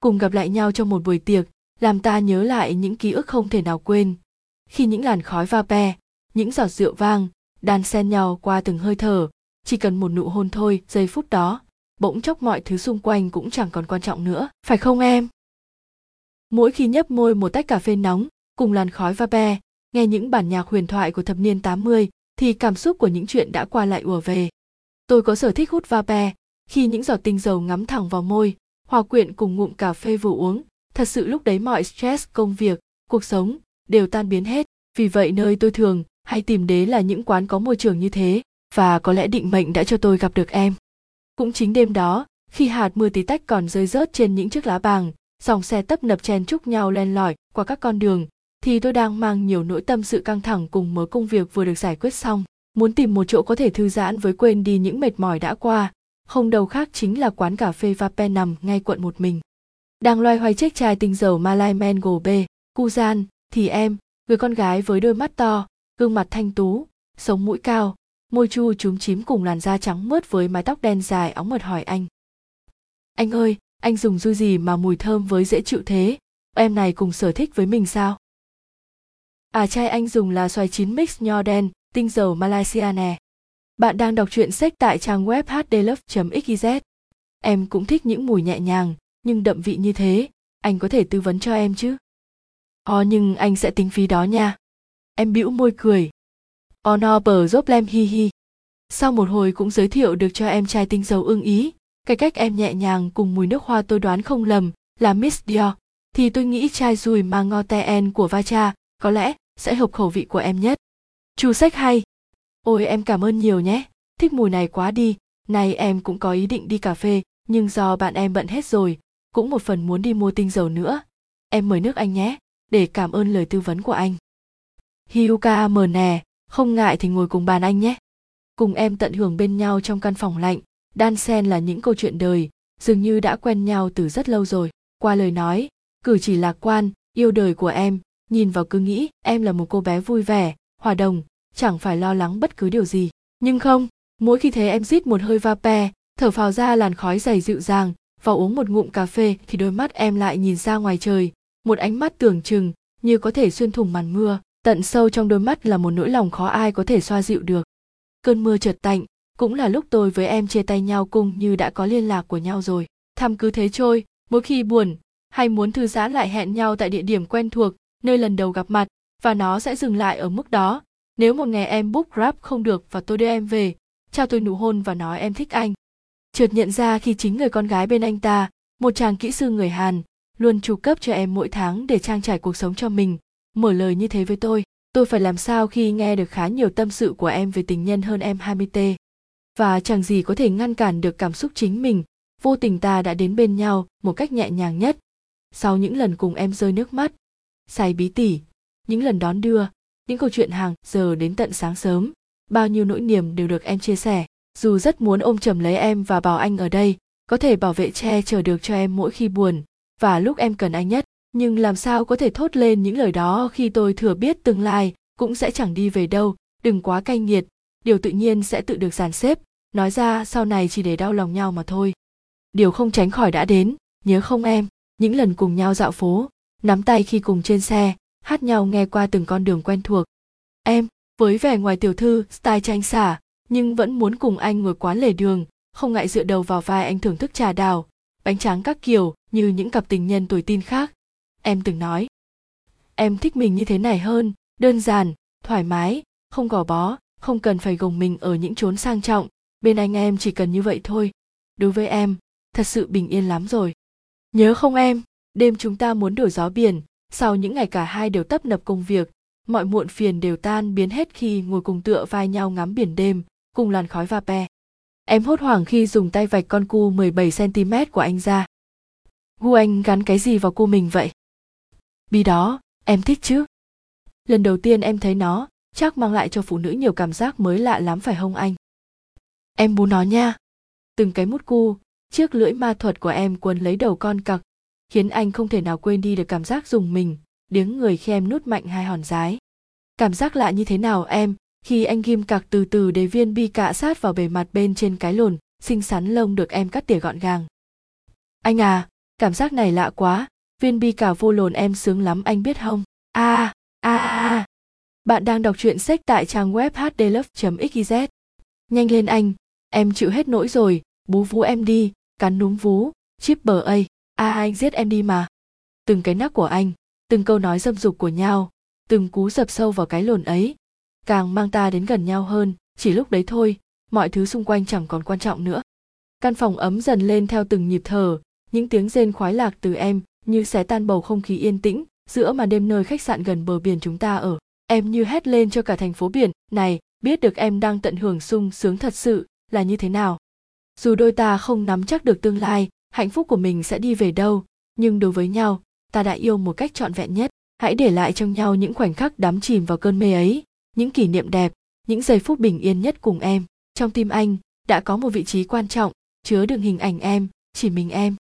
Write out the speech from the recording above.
cùng gặp lại nhau trong một buổi tiệc làm ta nhớ lại những ký ức không thể nào quên khi những làn khói va pe những giọt rượu vang đan xen nhau qua từng hơi thở chỉ cần một nụ hôn thôi giây phút đó bỗng chốc mọi thứ xung quanh cũng chẳng còn quan trọng nữa phải không em mỗi khi nhấp môi một tách cà phê nóng cùng làn khói va pe nghe những bản nhạc huyền thoại của thập niên 80 thì cảm xúc của những chuyện đã qua lại ùa về. Tôi có sở thích hút va pe, khi những giọt tinh dầu ngắm thẳng vào môi, hòa quyện cùng ngụm cà phê vừa uống, thật sự lúc đấy mọi stress công việc, cuộc sống đều tan biến hết. Vì vậy nơi tôi thường hay tìm đến là những quán có môi trường như thế, và có lẽ định mệnh đã cho tôi gặp được em. Cũng chính đêm đó, khi hạt mưa tí tách còn rơi rớt trên những chiếc lá bàng, dòng xe tấp nập chen chúc nhau len lỏi qua các con đường, thì tôi đang mang nhiều nỗi tâm sự căng thẳng cùng mớ công việc vừa được giải quyết xong muốn tìm một chỗ có thể thư giãn với quên đi những mệt mỏi đã qua không đâu khác chính là quán cà phê vape nằm ngay quận một mình. Đang loay hoay chiếc chai tinh dầu malai mango b Kuzan, thì em người con gái với đôi mắt to gương mặt thanh tú sống mũi cao môi chu chúm chím cùng làn da trắng mướt với mái tóc đen dài óng mật hỏi anh. Anh ơi anh dùng du gì mà mùi thơm với dễ chịu thế? Em này cùng sở thích với mình sao? À chai anh dùng là xoài chín mix nho đen, tinh dầu Malaysia nè. Bạn đang đọc truyện sách tại trang web hdlove.xyz. Em cũng thích những mùi nhẹ nhàng, nhưng đậm vị như thế, anh có thể tư vấn cho em chứ? Ồ nhưng anh sẽ tính phí đó nha. Em bĩu môi cười. Ồ no bờ giúp lem hi hi. Sau một hồi cũng giới thiệu được cho em chai tinh dầu ưng ý, cái cách em nhẹ nhàng cùng mùi nước hoa tôi đoán không lầm là Miss Dior, thì tôi nghĩ chai dùi en của Vacha có lẽ sẽ hợp khẩu vị của em nhất chu sách hay ôi, em cảm ơn nhiều nhé. Thích mùi này quá đi. Này em cũng có ý định đi cà phê, nhưng do bạn em bận hết rồi, cũng một phần muốn đi mua tinh dầu nữa. Em mời nước anh nhé, để cảm ơn lời tư vấn của anh. Hiuka mờ nè, không ngại thì ngồi cùng bàn anh nhé. Cùng em tận hưởng bên nhau trong căn phòng lạnh. Đan xen là những câu chuyện đời, dường như đã quen nhau từ rất lâu rồi. Qua lời nói, cử chỉ lạc quan, yêu đời của em. Nhìn vào cứ nghĩ, em là một cô bé vui vẻ, hòa đồng chẳng phải lo lắng bất cứ điều gì. Nhưng không, mỗi khi thấy em rít một hơi va pe, thở phào ra làn khói dày dịu dàng và uống một ngụm cà phê thì đôi mắt em lại nhìn ra ngoài trời. Một ánh mắt tưởng chừng, như có thể xuyên thủng màn mưa. Tận sâu trong đôi mắt là một nỗi lòng khó ai có thể xoa dịu được. Cơn mưa chợt tạnh, cũng là lúc tôi với em chia tay nhau cùng như đã có liên lạc của nhau rồi. Thăm cứ thế trôi, mỗi khi buồn hay muốn thư giãn lại hẹn nhau tại địa điểm quen thuộc, nơi lần đầu gặp mặt, và nó sẽ dừng lại ở mức đó nếu một ngày em book grab không được và tôi đưa em về chào tôi nụ hôn và nói em thích anh. Trượt nhận ra khi chính người con gái bên anh ta, một chàng kỹ sư người hàn, luôn chu cấp cho em mỗi tháng để trang trải cuộc sống cho mình, mở lời như thế với tôi. Tôi phải làm sao khi nghe được khá nhiều tâm sự của em về tình nhân hơn em 20 t? Và chẳng gì có thể ngăn cản được cảm xúc chính mình. Vô tình ta đã đến bên nhau một cách nhẹ nhàng nhất. Sau những lần cùng em rơi nước mắt, say bí tỉ, những lần đón đưa những câu chuyện hàng giờ đến tận sáng sớm. Bao nhiêu nỗi niềm đều được em chia sẻ. Dù rất muốn ôm chầm lấy em và bảo anh ở đây, có thể bảo vệ che chở được cho em mỗi khi buồn và lúc em cần anh nhất. Nhưng làm sao có thể thốt lên những lời đó khi tôi thừa biết tương lai cũng sẽ chẳng đi về đâu. Đừng quá cay nghiệt, điều tự nhiên sẽ tự được dàn xếp. Nói ra, sau này chỉ để đau lòng nhau mà thôi. Điều không tránh khỏi đã đến, nhớ không em? Những lần cùng nhau dạo phố, nắm tay khi cùng trên xe hát nhau nghe qua từng con đường quen thuộc. Em, với vẻ ngoài tiểu thư, style tranh xả, nhưng vẫn muốn cùng anh ngồi quán lề đường, không ngại dựa đầu vào vai anh thưởng thức trà đào, bánh tráng các kiểu như những cặp tình nhân tuổi tin khác. Em từng nói, em thích mình như thế này hơn, đơn giản, thoải mái, không gò bó, không cần phải gồng mình ở những chốn sang trọng. Bên anh em chỉ cần như vậy thôi. Đối với em, thật sự bình yên lắm rồi. Nhớ không em? Đêm chúng ta muốn đổi gió biển sau những ngày cả hai đều tấp nập công việc, mọi muộn phiền đều tan biến hết khi ngồi cùng tựa vai nhau ngắm biển đêm, cùng làn khói va pe. Em hốt hoảng khi dùng tay vạch con cu 17 cm của anh ra. Gu anh gắn cái gì vào cu mình vậy? Bi đó, em thích chứ? Lần đầu tiên em thấy nó, chắc mang lại cho phụ nữ nhiều cảm giác mới lạ lắm phải không anh? Em bú nó nha. Từng cái mút cu, chiếc lưỡi ma thuật của em quấn lấy đầu con cặc khiến anh không thể nào quên đi được cảm giác dùng mình, điếng người khi em nút mạnh hai hòn rái. Cảm giác lạ như thế nào em? Khi anh ghim cạc từ từ để viên bi cạ sát vào bề mặt bên trên cái lồn, xinh xắn lông được em cắt tỉa gọn gàng. Anh à cảm giác này lạ quá, viên bi cả vô lồn em sướng lắm anh biết không? A a a. Bạn đang đọc truyện sách tại trang web hdlove.xyz nhanh lên anh, em chịu hết nỗi rồi, bú vú em đi, cắn núm vú, chip bờ a à, anh giết em đi mà. Từng cái nắc của anh từng câu nói dâm dục của nhau từng cú dập sâu vào cái lồn ấy càng mang ta đến gần nhau hơn. Chỉ lúc đấy thôi mọi thứ xung quanh chẳng còn quan trọng nữa. Căn phòng ấm dần lên theo từng nhịp thở những tiếng rên khoái lạc từ em như xé tan bầu không khí yên tĩnh giữa màn đêm nơi khách sạn gần bờ biển chúng ta ở. Em như hét lên cho cả thành phố biển này biết được em đang tận hưởng sung sướng thật sự là như thế nào? Dù đôi ta không nắm chắc được tương lai hạnh phúc của mình sẽ đi về đâu? Nhưng đối với nhau, ta đã yêu một cách trọn vẹn nhất. Hãy để lại trong nhau những khoảnh khắc đắm chìm vào cơn mê ấy, những kỷ niệm đẹp, những giây phút bình yên nhất cùng em. Trong tim anh, đã có một vị trí quan trọng, chứa đựng hình ảnh em, chỉ mình em.